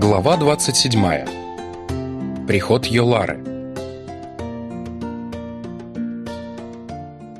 Глава 27. Приход Йолары.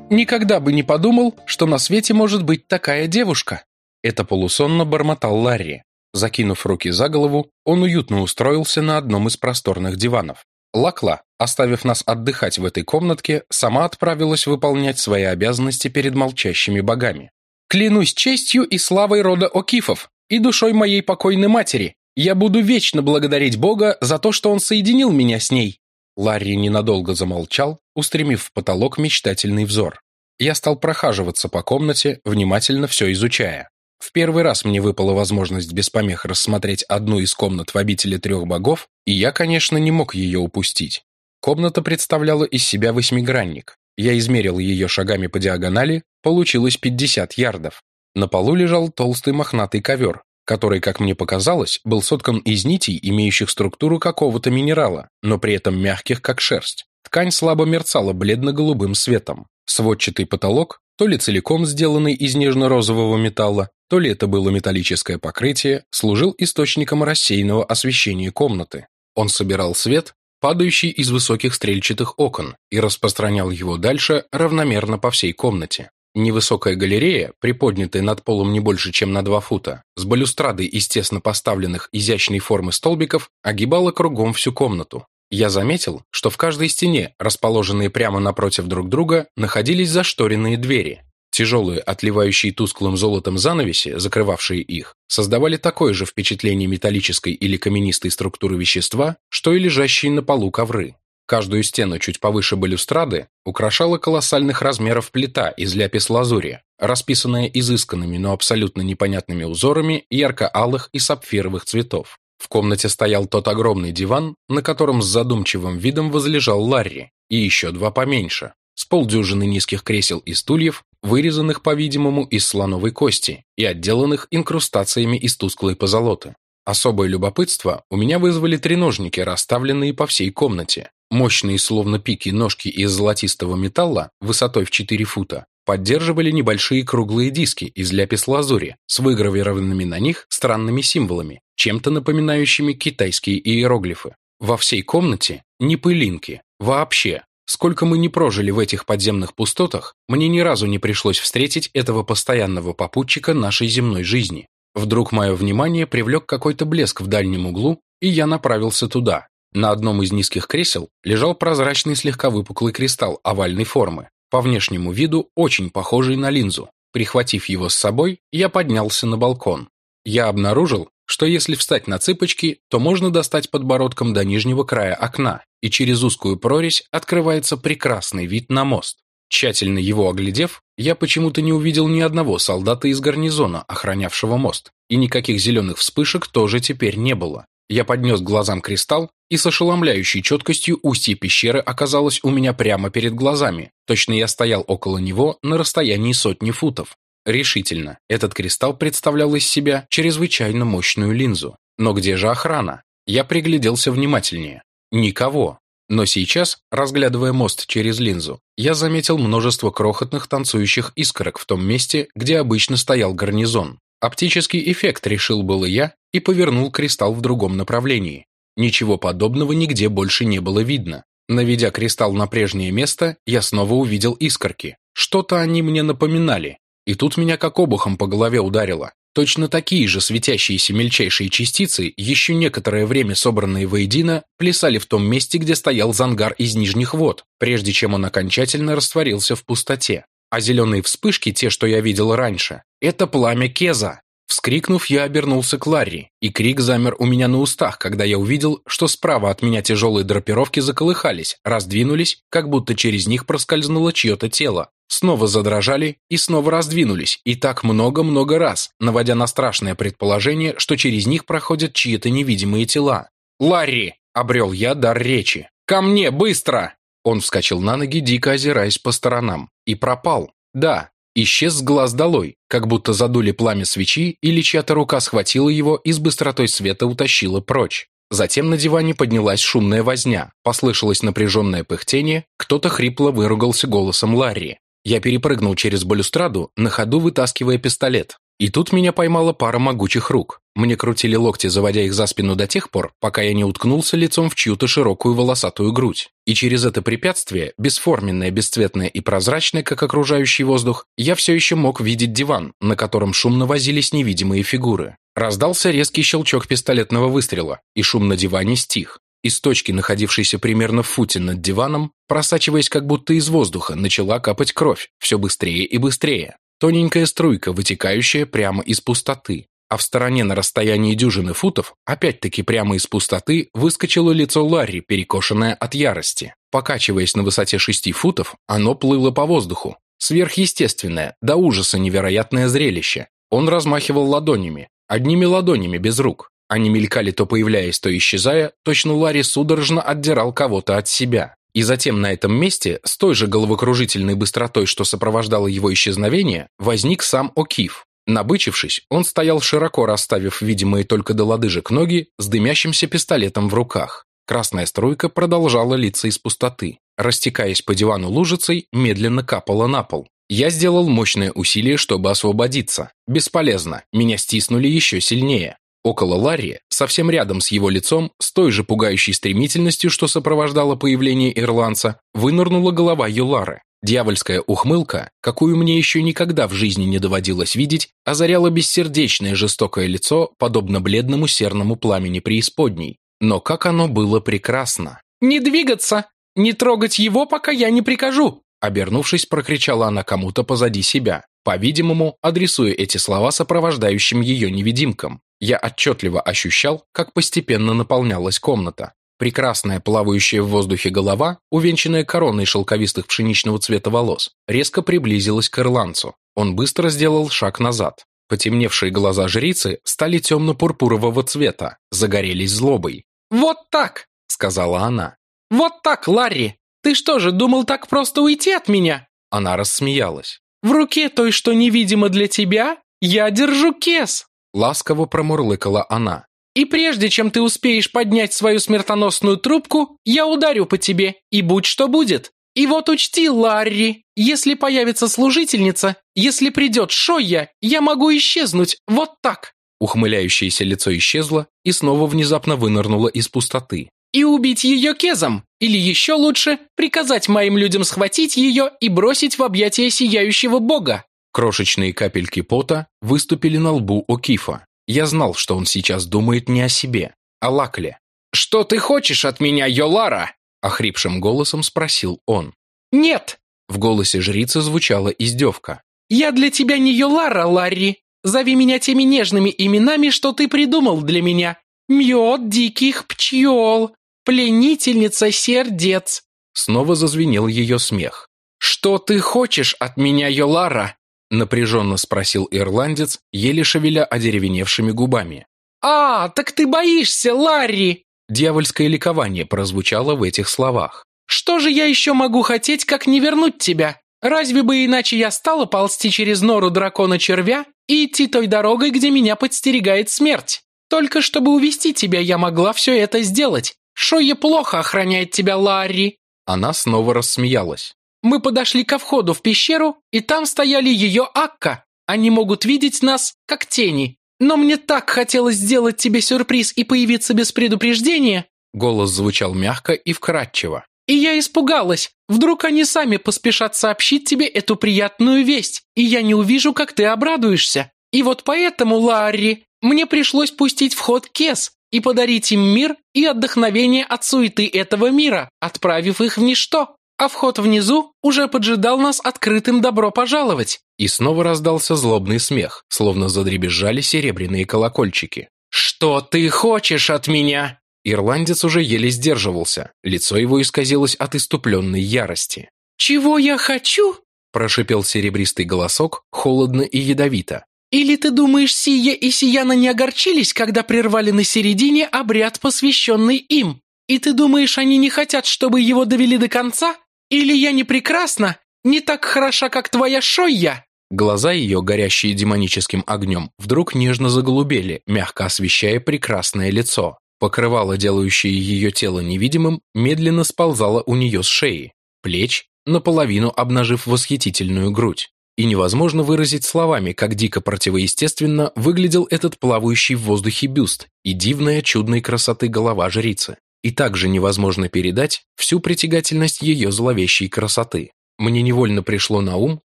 Никогда бы не подумал, что на свете может быть такая девушка. Это полусонно бормотал Ларри. Закинув руки за голову, он уютно устроился на одном из просторных диванов. Лакла, оставив нас отдыхать в этой комнатке, сама отправилась выполнять свои обязанности перед молчащими богами. «Клянусь честью и славой рода Окифов и душой моей покойной матери, я буду вечно благодарить Бога за то, что Он соединил меня с ней». Ларри ненадолго замолчал, устремив в потолок мечтательный взор. Я стал прохаживаться по комнате, внимательно все изучая. В первый раз мне выпала возможность без помех рассмотреть одну из комнат в обители трех богов, и я, конечно, не мог ее упустить. Комната представляла из себя восьмигранник. Я измерил ее шагами по диагонали, получилось 50 ярдов. На полу лежал толстый мохнатый ковер, который, как мне показалось, был соткан из нитей, имеющих структуру какого-то минерала, но при этом мягких, как шерсть. Ткань слабо мерцала бледно-голубым светом. Сводчатый потолок, то ли целиком сделанный из нежно-розового металла, то ли это было металлическое покрытие, служил источником рассеянного освещения комнаты. Он собирал свет, падающий из высоких стрельчатых окон, и распространял его дальше равномерно по всей комнате. Невысокая галерея, приподнятая над полом не больше, чем на два фута, с балюстрадой из тесно поставленных изящной формы столбиков, огибала кругом всю комнату. Я заметил, что в каждой стене, расположенные прямо напротив друг друга, находились зашторенные двери. Тяжелые, отливающие тусклым золотом занавеси, закрывавшие их, создавали такое же впечатление металлической или каменистой структуры вещества, что и лежащие на полу ковры. Каждую стену чуть повыше балюстрады украшала колоссальных размеров плита из ляпис-лазури, расписанная изысканными, но абсолютно непонятными узорами ярко-алых и сапфировых цветов. В комнате стоял тот огромный диван, на котором с задумчивым видом возлежал Ларри, и еще два поменьше, с полдюжины низких кресел и стульев, вырезанных, по-видимому, из слоновой кости и отделанных инкрустациями из тусклой позолоты. Особое любопытство у меня вызвали треножники, расставленные по всей комнате, Мощные, словно пики, ножки из золотистого металла, высотой в 4 фута, поддерживали небольшие круглые диски из ляпис-лазури с выгравированными на них странными символами, чем-то напоминающими китайские иероглифы. Во всей комнате ни пылинки, вообще. Сколько мы не прожили в этих подземных пустотах, мне ни разу не пришлось встретить этого постоянного попутчика нашей земной жизни. Вдруг мое внимание привлек какой-то блеск в дальнем углу, и я направился туда. На одном из низких кресел лежал прозрачный слегка выпуклый кристалл овальной формы, по внешнему виду очень похожий на линзу. Прихватив его с собой, я поднялся на балкон. Я обнаружил, что если встать на цыпочки, то можно достать подбородком до нижнего края окна, и через узкую прорезь открывается прекрасный вид на мост. Тщательно его оглядев, я почему-то не увидел ни одного солдата из гарнизона, охранявшего мост, и никаких зеленых вспышек тоже теперь не было. Я поднес к глазам кристалл, и с ошеломляющей четкостью устье пещеры оказалось у меня прямо перед глазами. Точно я стоял около него на расстоянии сотни футов. Решительно, этот кристалл представлял из себя чрезвычайно мощную линзу. Но где же охрана? Я пригляделся внимательнее. Никого. Но сейчас, разглядывая мост через линзу, я заметил множество крохотных танцующих искорок в том месте, где обычно стоял гарнизон. Оптический эффект решил было я и повернул кристалл в другом направлении. Ничего подобного нигде больше не было видно. Наведя кристалл на прежнее место, я снова увидел искорки. Что-то они мне напоминали. И тут меня как обухом по голове ударило. Точно такие же светящиеся мельчайшие частицы, еще некоторое время собранные воедино, плясали в том месте, где стоял зангар из нижних вод, прежде чем он окончательно растворился в пустоте. А зеленые вспышки, те, что я видел раньше, это пламя Кеза. Вскрикнув, я обернулся к Ларри, и крик замер у меня на устах, когда я увидел, что справа от меня тяжелые драпировки заколыхались, раздвинулись, как будто через них проскользнуло чье-то тело. Снова задрожали и снова раздвинулись, и так много-много раз, наводя на страшное предположение, что через них проходят чьи-то невидимые тела. «Ларри!» — обрел я дар речи. «Ко мне, быстро!» Он вскочил на ноги, дико озираясь по сторонам. И пропал. Да, исчез с глаз долой, как будто задули пламя свечи или чья-то рука схватила его и с быстротой света утащила прочь. Затем на диване поднялась шумная возня, послышалось напряженное пыхтение, кто-то хрипло выругался голосом Ларри. Я перепрыгнул через балюстраду, на ходу вытаскивая пистолет. И тут меня поймала пара могучих рук. Мне крутили локти, заводя их за спину до тех пор, пока я не уткнулся лицом в чью-то широкую волосатую грудь. И через это препятствие, бесформенное, бесцветное и прозрачное, как окружающий воздух, я все еще мог видеть диван, на котором шумно возились невидимые фигуры. Раздался резкий щелчок пистолетного выстрела, и шум на диване стих. Из точки, находившейся примерно в футе над диваном, просачиваясь как будто из воздуха, начала капать кровь, все быстрее и быстрее. Тоненькая струйка, вытекающая прямо из пустоты. А в стороне на расстоянии дюжины футов, опять-таки прямо из пустоты, выскочило лицо Ларри, перекошенное от ярости. Покачиваясь на высоте шести футов, оно плыло по воздуху. Сверхъестественное, до ужаса невероятное зрелище. Он размахивал ладонями, одними ладонями без рук. Они мелькали то появляясь, то исчезая, точно Ларри судорожно отдирал кого-то от себя. И затем на этом месте, с той же головокружительной быстротой, что сопровождало его исчезновение, возник сам О'Кив. Набычившись, он стоял широко расставив видимые только до лодыжек ноги с дымящимся пистолетом в руках. Красная струйка продолжала литься из пустоты. Растекаясь по дивану лужицей, медленно капала на пол. Я сделал мощное усилие, чтобы освободиться. Бесполезно, меня стиснули еще сильнее. Около Ларри, совсем рядом с его лицом, с той же пугающей стремительностью, что сопровождало появление ирландца, вынырнула голова Юлары. Дьявольская ухмылка, какую мне еще никогда в жизни не доводилось видеть, озаряла бессердечное жестокое лицо, подобно бледному серному пламени преисподней. Но как оно было прекрасно! «Не двигаться! Не трогать его, пока я не прикажу!» Обернувшись, прокричала она кому-то позади себя, по-видимому, адресуя эти слова сопровождающим ее невидимкам. Я отчетливо ощущал, как постепенно наполнялась комната. Прекрасная плавающая в воздухе голова, увенчанная короной шелковистых пшеничного цвета волос, резко приблизилась к ирландцу. Он быстро сделал шаг назад. Потемневшие глаза жрицы стали темно-пурпурового цвета, загорелись злобой. «Вот так!» — сказала она. «Вот так, Ларри! Ты что же, думал так просто уйти от меня?» Она рассмеялась. «В руке той, что невидимо для тебя, я держу кес!» Ласково промурлыкала она. «И прежде чем ты успеешь поднять свою смертоносную трубку, я ударю по тебе, и будь что будет. И вот учти, Ларри, если появится служительница, если придет Шойя, я могу исчезнуть, вот так». Ухмыляющееся лицо исчезло и снова внезапно вынырнуло из пустоты. «И убить ее кезом, или еще лучше, приказать моим людям схватить ее и бросить в объятия сияющего бога». Крошечные капельки пота выступили на лбу Окифа. Я знал, что он сейчас думает не о себе, а Лакле. «Что ты хочешь от меня, Йолара?» – охрипшим голосом спросил он. «Нет!» – в голосе жрицы звучала издевка. «Я для тебя не Йолара, Ларри. Зови меня теми нежными именами, что ты придумал для меня. Мед диких пчел, пленительница сердец». Снова зазвенел ее смех. «Что ты хочешь от меня, Йолара?» Напряженно спросил ирландец, еле шевеля одеревеневшими губами. «А, так ты боишься, Ларри!» Дьявольское ликование прозвучало в этих словах. «Что же я еще могу хотеть, как не вернуть тебя? Разве бы иначе я стала ползти через нору дракона-червя и идти той дорогой, где меня подстерегает смерть? Только чтобы увести тебя, я могла все это сделать. Шоя плохо охраняет тебя, Ларри!» Она снова рассмеялась. Мы подошли ко входу в пещеру, и там стояли ее Акка. Они могут видеть нас, как тени. Но мне так хотелось сделать тебе сюрприз и появиться без предупреждения. Голос звучал мягко и вкрадчиво. И я испугалась. Вдруг они сами поспешат сообщить тебе эту приятную весть, и я не увижу, как ты обрадуешься. И вот поэтому, Ларри, мне пришлось пустить в ход Кес и подарить им мир и отдохновение от суеты этого мира, отправив их в ничто а вход внизу уже поджидал нас открытым «добро пожаловать». И снова раздался злобный смех, словно задребезжали серебряные колокольчики. «Что ты хочешь от меня?» Ирландец уже еле сдерживался, лицо его исказилось от иступленной ярости. «Чего я хочу?» – прошипел серебристый голосок, холодно и ядовито. «Или ты думаешь, Сия и Сияна не огорчились, когда прервали на середине обряд, посвященный им? И ты думаешь, они не хотят, чтобы его довели до конца? Или я не прекрасна, не так хороша, как твоя Шойя?» Глаза ее, горящие демоническим огнем, вдруг нежно заголубели, мягко освещая прекрасное лицо. Покрывало, делающее ее тело невидимым, медленно сползало у нее с шеи, плеч, наполовину обнажив восхитительную грудь. И невозможно выразить словами, как дико противоестественно выглядел этот плавающий в воздухе бюст и дивная чудной красоты голова жрицы. И также невозможно передать всю притягательность ее зловещей красоты. Мне невольно пришло на ум,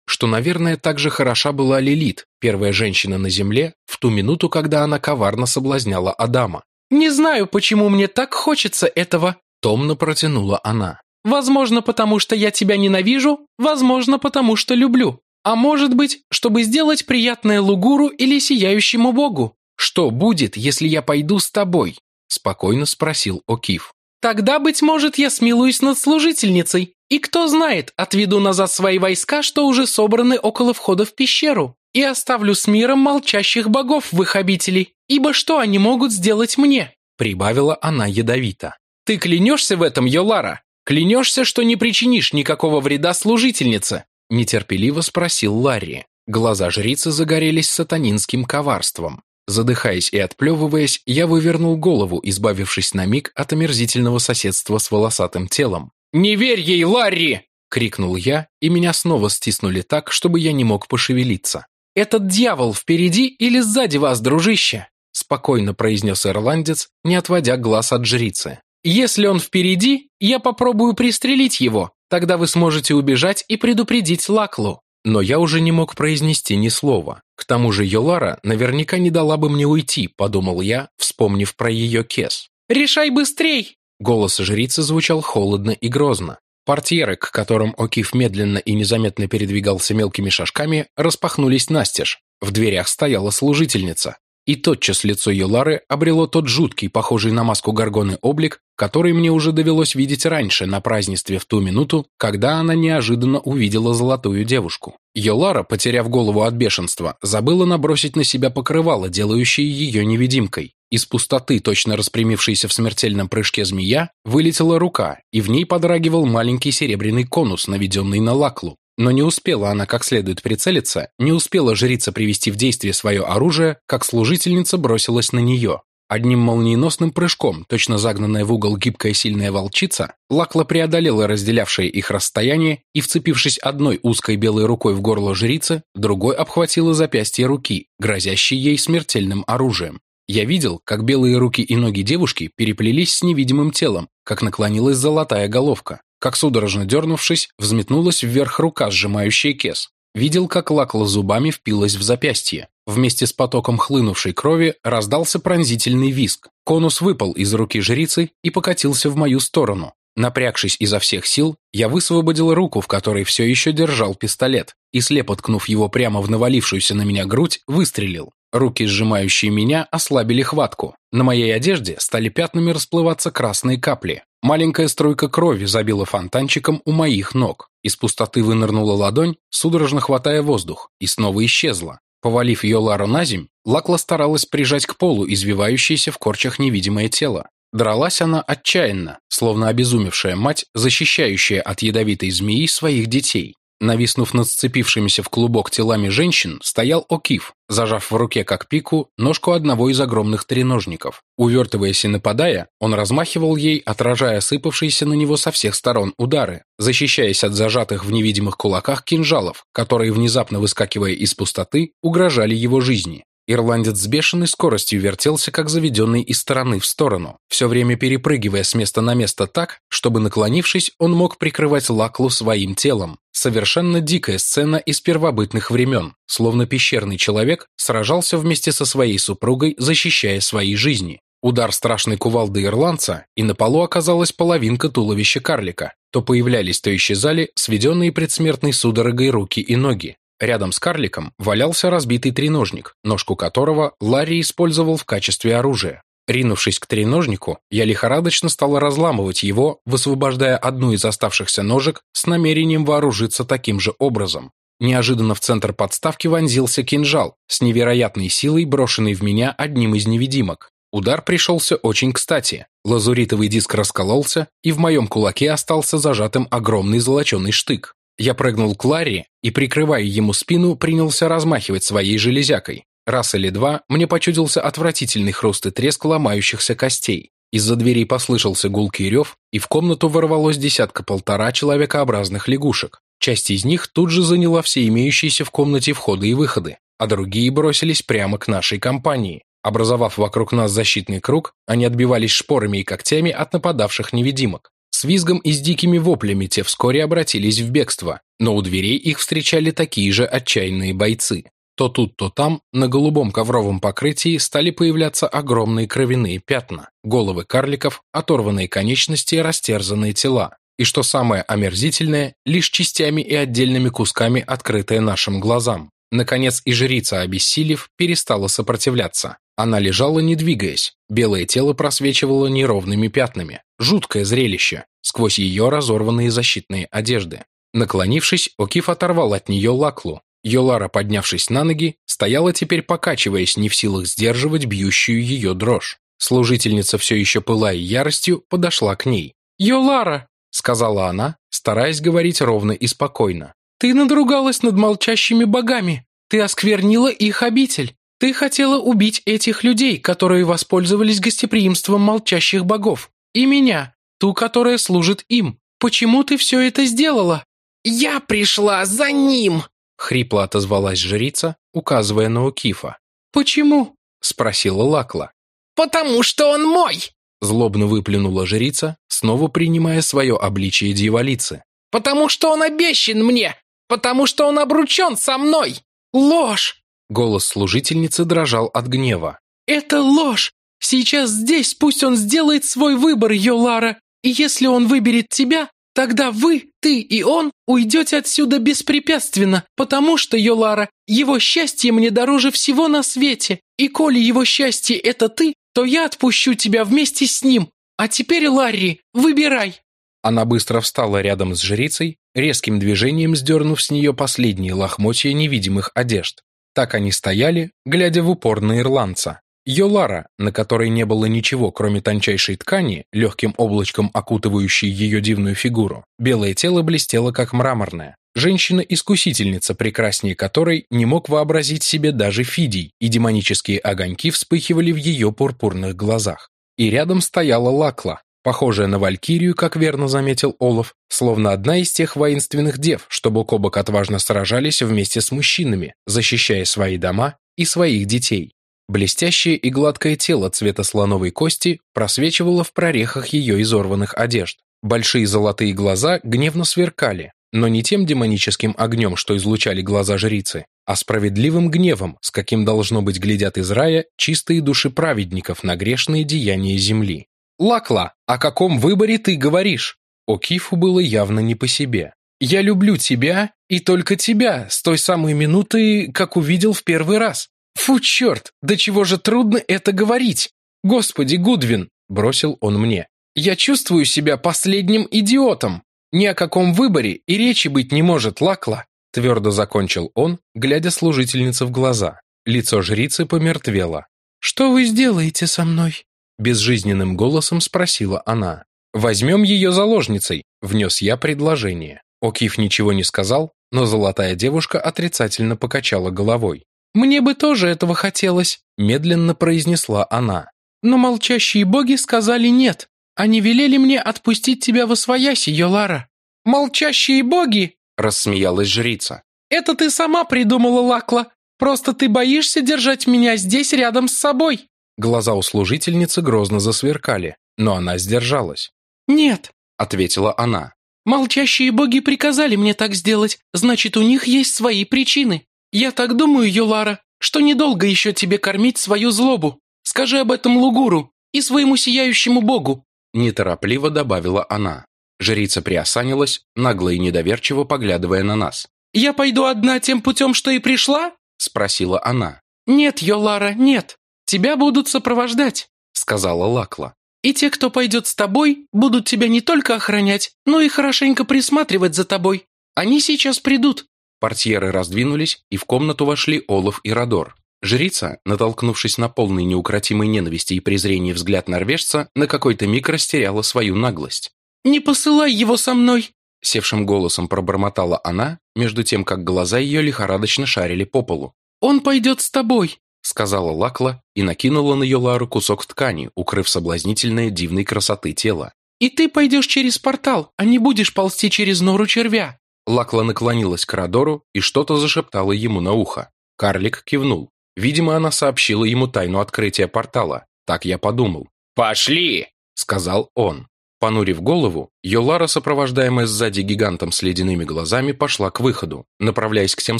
что, наверное, так же хороша была Лилит, первая женщина на земле, в ту минуту, когда она коварно соблазняла Адама. «Не знаю, почему мне так хочется этого», — томно протянула она. «Возможно, потому что я тебя ненавижу, возможно, потому что люблю. А может быть, чтобы сделать приятное Лугуру или Сияющему Богу. Что будет, если я пойду с тобой?» — спокойно спросил Окиф. «Тогда, быть может, я смилуюсь над служительницей, и кто знает, отведу назад свои войска, что уже собраны около входа в пещеру, и оставлю с миром молчащих богов в их обители, ибо что они могут сделать мне?» Прибавила она ядовито. «Ты клянешься в этом, Йолара? Клянешься, что не причинишь никакого вреда служительнице?» Нетерпеливо спросил Ларри. Глаза жрицы загорелись сатанинским коварством. Задыхаясь и отплевываясь, я вывернул голову, избавившись на миг от омерзительного соседства с волосатым телом. «Не верь ей, Ларри!» — крикнул я, и меня снова стиснули так, чтобы я не мог пошевелиться. «Этот дьявол впереди или сзади вас, дружище?» — спокойно произнес ирландец, не отводя глаз от жрицы. «Если он впереди, я попробую пристрелить его, тогда вы сможете убежать и предупредить Лаклу». Но я уже не мог произнести ни слова. К тому же Йолара наверняка не дала бы мне уйти, подумал я, вспомнив про ее кес. «Решай быстрей!» Голос жрицы звучал холодно и грозно. Портьеры, к которым Окиф медленно и незаметно передвигался мелкими шажками, распахнулись настежь. В дверях стояла служительница. И тотчас лицо Юлары обрело тот жуткий, похожий на маску Гаргоны облик, который мне уже довелось видеть раньше на празднестве в ту минуту, когда она неожиданно увидела золотую девушку. Йолара, потеряв голову от бешенства, забыла набросить на себя покрывало, делающее ее невидимкой. Из пустоты, точно распрямившейся в смертельном прыжке змея, вылетела рука, и в ней подрагивал маленький серебряный конус, наведенный на лаклу. Но не успела она как следует прицелиться, не успела жрица привести в действие свое оружие, как служительница бросилась на нее. Одним молниеносным прыжком, точно загнанная в угол гибкая сильная волчица, Лакла преодолела разделявшее их расстояние и, вцепившись одной узкой белой рукой в горло жрицы, другой обхватила запястье руки, грозящей ей смертельным оружием. Я видел, как белые руки и ноги девушки переплелись с невидимым телом, как наклонилась золотая головка как судорожно дернувшись, взметнулась вверх рука, сжимающая кес. Видел, как лакла зубами впилась в запястье. Вместе с потоком хлынувшей крови раздался пронзительный визг. Конус выпал из руки жрицы и покатился в мою сторону. Напрягшись изо всех сил, я высвободил руку, в которой все еще держал пистолет, и, слепо ткнув его прямо в навалившуюся на меня грудь, выстрелил. Руки, сжимающие меня, ослабили хватку. На моей одежде стали пятнами расплываться красные капли. Маленькая струйка крови забила фонтанчиком у моих ног. Из пустоты вынырнула ладонь, судорожно хватая воздух, и снова исчезла. Повалив ее Лару на земь, Лакла старалась прижать к полу извивающееся в корчах невидимое тело. Дралась она отчаянно, словно обезумевшая мать, защищающая от ядовитой змеи своих детей. Нависнув над сцепившимися в клубок телами женщин, стоял Окиф, зажав в руке как пику ножку одного из огромных треножников. Увертываясь и нападая, он размахивал ей, отражая сыпавшиеся на него со всех сторон удары, защищаясь от зажатых в невидимых кулаках кинжалов, которые, внезапно выскакивая из пустоты, угрожали его жизни. Ирландец с бешеной скоростью вертелся, как заведенный из стороны в сторону, все время перепрыгивая с места на место так, чтобы, наклонившись, он мог прикрывать Лаклу своим телом. Совершенно дикая сцена из первобытных времен, словно пещерный человек сражался вместе со своей супругой, защищая свои жизни. Удар страшной кувалды ирландца, и на полу оказалась половинка туловища карлика. То появлялись, то исчезали сведенные предсмертной судорогой руки и ноги. Рядом с карликом валялся разбитый треножник, ножку которого Ларри использовал в качестве оружия. Ринувшись к треножнику, я лихорадочно стал разламывать его, высвобождая одну из оставшихся ножек с намерением вооружиться таким же образом. Неожиданно в центр подставки вонзился кинжал, с невероятной силой брошенный в меня одним из невидимок. Удар пришелся очень кстати. Лазуритовый диск раскололся, и в моем кулаке остался зажатым огромный золоченый штык. Я прыгнул к Ларри и, прикрывая ему спину, принялся размахивать своей железякой. Раз или два мне почудился отвратительный хруст и треск ломающихся костей. Из-за дверей послышался гулкий рев, и в комнату ворвалось десятка-полтора человекообразных лягушек. Часть из них тут же заняла все имеющиеся в комнате входы и выходы, а другие бросились прямо к нашей компании. Образовав вокруг нас защитный круг, они отбивались шпорами и когтями от нападавших невидимок. С визгом и с дикими воплями те вскоре обратились в бегство, но у дверей их встречали такие же отчаянные бойцы. То тут, то там, на голубом ковровом покрытии стали появляться огромные кровяные пятна, головы карликов, оторванные конечности и растерзанные тела. И что самое омерзительное, лишь частями и отдельными кусками, открытые нашим глазам. Наконец и жрица, обессилев, перестала сопротивляться. Она лежала, не двигаясь. Белое тело просвечивало неровными пятнами. Жуткое зрелище. Сквозь ее разорванные защитные одежды. Наклонившись, Окиф оторвал от нее лаклу, Йолара, поднявшись на ноги, стояла теперь покачиваясь, не в силах сдерживать бьющую ее дрожь. Служительница, все еще пылая яростью, подошла к ней. «Йолара!» — сказала она, стараясь говорить ровно и спокойно. «Ты надругалась над молчащими богами. Ты осквернила их обитель. Ты хотела убить этих людей, которые воспользовались гостеприимством молчащих богов. И меня, ту, которая служит им. Почему ты все это сделала?» «Я пришла за ним!» Хрипло отозвалась жрица, указывая на Укифа. «Почему?» – спросила Лакла. «Потому что он мой!» Злобно выплюнула жрица, снова принимая свое обличие дьяволицы. «Потому что он обещан мне! Потому что он обручен со мной! Ложь!» Голос служительницы дрожал от гнева. «Это ложь! Сейчас здесь пусть он сделает свой выбор, Йолара, и если он выберет тебя, Тогда вы, ты и он уйдете отсюда беспрепятственно, потому что, Йолара, его счастье мне дороже всего на свете. И коли его счастье – это ты, то я отпущу тебя вместе с ним. А теперь, Ларри, выбирай». Она быстро встала рядом с жрицей, резким движением сдернув с нее последние лохмотья невидимых одежд. Так они стояли, глядя в упор на ирландца. Йолара, на которой не было ничего, кроме тончайшей ткани, легким облачком окутывающей ее дивную фигуру, белое тело блестело как мраморное. Женщина-искусительница, прекраснее которой не мог вообразить себе даже Фидий, и демонические огоньки вспыхивали в ее пурпурных глазах. И рядом стояла Лакла, похожая на валькирию, как верно заметил Олаф, словно одна из тех воинственных дев, что бок о бок отважно сражались вместе с мужчинами, защищая свои дома и своих детей. Блестящее и гладкое тело цвета слоновой кости просвечивало в прорехах ее изорванных одежд. Большие золотые глаза гневно сверкали, но не тем демоническим огнем, что излучали глаза жрицы, а справедливым гневом, с каким должно быть глядят из рая чистые души праведников на грешные деяния земли. «Лакла, о каком выборе ты говоришь?» О Кифу было явно не по себе. «Я люблю тебя и только тебя с той самой минуты, как увидел в первый раз. «Фу, черт, да чего же трудно это говорить! Господи, Гудвин!» – бросил он мне. «Я чувствую себя последним идиотом! Ни о каком выборе и речи быть не может, Лакла!» Твердо закончил он, глядя служительнице в глаза. Лицо жрицы помертвело. «Что вы сделаете со мной?» Безжизненным голосом спросила она. «Возьмем ее заложницей», – внес я предложение. Окиф ничего не сказал, но золотая девушка отрицательно покачала головой. «Мне бы тоже этого хотелось», – медленно произнесла она. «Но молчащие боги сказали нет. Они велели мне отпустить тебя во свояси, Йолара». «Молчащие боги?» – рассмеялась жрица. «Это ты сама придумала, Лакла. Просто ты боишься держать меня здесь рядом с собой». Глаза у служительницы грозно засверкали, но она сдержалась. «Нет», — ответила она. «Молчащие боги приказали мне так сделать, значит, у них есть свои причины. «Я так думаю, Юлара, что недолго еще тебе кормить свою злобу. Скажи об этом Лугуру и своему сияющему богу», неторопливо добавила она. Жрица приосанилась, нагло и недоверчиво поглядывая на нас. «Я пойду одна тем путем, что и пришла?» спросила она. «Нет, Йолара, нет. Тебя будут сопровождать», сказала Лакла. «И те, кто пойдет с тобой, будут тебя не только охранять, но и хорошенько присматривать за тобой. Они сейчас придут. Портьеры раздвинулись, и в комнату вошли Олаф и Родор. Жрица, натолкнувшись на полный неукротимой ненависти и презрения взгляд норвежца, на какой-то миг растеряла свою наглость. «Не посылай его со мной!» Севшим голосом пробормотала она, между тем, как глаза ее лихорадочно шарили по полу. «Он пойдет с тобой!» сказала Лакла и накинула на Йолару кусок ткани, укрыв соблазнительное дивной красоты тело. «И ты пойдешь через портал, а не будешь ползти через нору червя. Лакла наклонилась к Родору и что-то зашептала ему на ухо. Карлик кивнул. Видимо, она сообщила ему тайну открытия портала. Так я подумал. «Пошли!» — сказал он. Понурив голову, Йолара, сопровождаемая сзади гигантом с ледяными глазами, пошла к выходу, направляясь к тем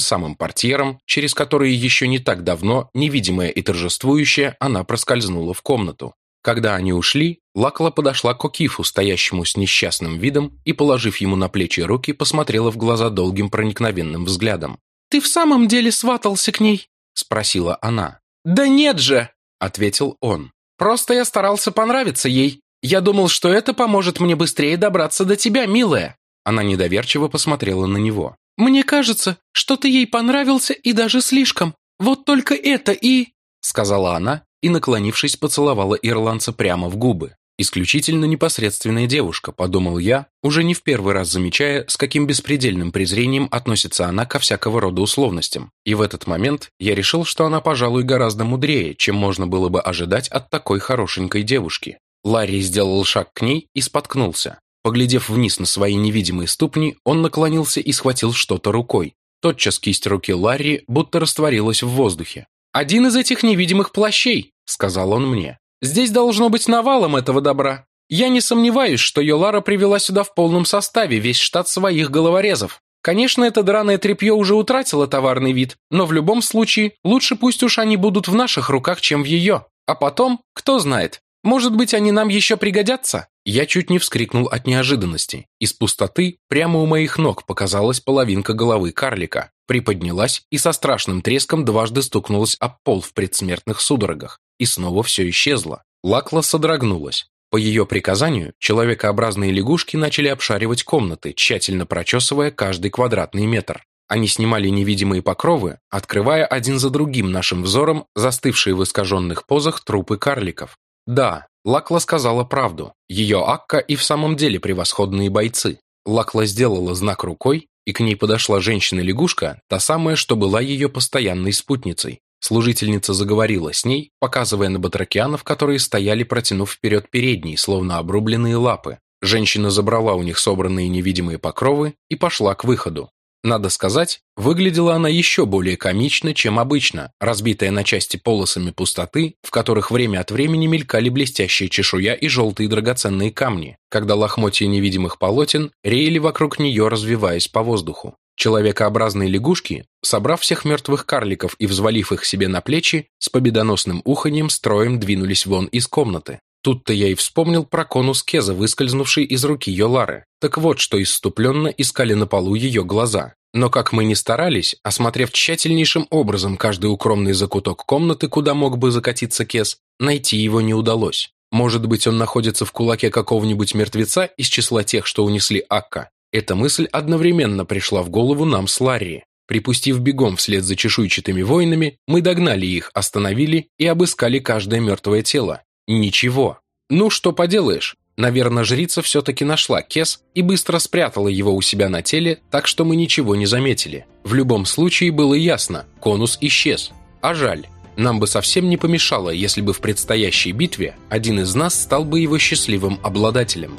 самым портьерам, через которые еще не так давно, невидимая и торжествующая, она проскользнула в комнату. Когда они ушли, Лакла подошла к Окифу, стоящему с несчастным видом, и, положив ему на плечи руки, посмотрела в глаза долгим проникновенным взглядом. «Ты в самом деле сватался к ней?» – спросила она. «Да нет же!» – ответил он. «Просто я старался понравиться ей. Я думал, что это поможет мне быстрее добраться до тебя, милая». Она недоверчиво посмотрела на него. «Мне кажется, что ты ей понравился и даже слишком. Вот только это и...» Сказала она и, наклонившись, поцеловала ирландца прямо в губы. Исключительно непосредственная девушка, подумал я, уже не в первый раз замечая, с каким беспредельным презрением относится она ко всякого рода условностям. И в этот момент я решил, что она, пожалуй, гораздо мудрее, чем можно было бы ожидать от такой хорошенькой девушки. Ларри сделал шаг к ней и споткнулся. Поглядев вниз на свои невидимые ступни, он наклонился и схватил что-то рукой. Тотчас кисть руки Ларри будто растворилась в воздухе. «Один из этих невидимых плащей», — сказал он мне. «Здесь должно быть навалом этого добра. Я не сомневаюсь, что Йолара привела сюда в полном составе весь штат своих головорезов. Конечно, это драное тряпье уже утратило товарный вид, но в любом случае лучше пусть уж они будут в наших руках, чем в ее. А потом, кто знает, может быть, они нам еще пригодятся?» Я чуть не вскрикнул от неожиданности. Из пустоты прямо у моих ног показалась половинка головы карлика. Приподнялась и со страшным треском дважды стукнулась об пол в предсмертных судорогах. И снова все исчезло. Лакла содрогнулась. По ее приказанию, человекообразные лягушки начали обшаривать комнаты, тщательно прочесывая каждый квадратный метр. Они снимали невидимые покровы, открывая один за другим нашим взором застывшие в искаженных позах трупы карликов. Да, Лакла сказала правду. Ее Акка и в самом деле превосходные бойцы. Лакла сделала знак рукой, и к ней подошла женщина-лягушка, та самая, что была ее постоянной спутницей. Служительница заговорила с ней, показывая на батракианов, которые стояли, протянув вперед передние, словно обрубленные лапы. Женщина забрала у них собранные невидимые покровы и пошла к выходу. Надо сказать, выглядела она еще более комично, чем обычно, разбитая на части полосами пустоты, в которых время от времени мелькали блестящая чешуя и желтые драгоценные камни, когда лохмотья невидимых полотен реяли вокруг нее, развиваясь по воздуху. Человекообразные лягушки, собрав всех мертвых карликов и взвалив их себе на плечи, с победоносным уханьем строем двинулись вон из комнаты. Тут-то я и вспомнил про конус Кеза, выскользнувший из руки Йолары. Так вот, что исступленно искали на полу ее глаза. Но как мы ни старались, осмотрев тщательнейшим образом каждый укромный закуток комнаты, куда мог бы закатиться Кез, найти его не удалось. Может быть, он находится в кулаке какого-нибудь мертвеца из числа тех, что унесли Акка. Эта мысль одновременно пришла в голову нам с Ларри. Припустив бегом вслед за чешуйчатыми воинами, мы догнали их, остановили и обыскали каждое мертвое тело. Ничего. Ну, что поделаешь. Наверное, жрица все-таки нашла кес и быстро спрятала его у себя на теле, так что мы ничего не заметили. В любом случае было ясно, конус исчез. А жаль. Нам бы совсем не помешало, если бы в предстоящей битве один из нас стал бы его счастливым обладателем.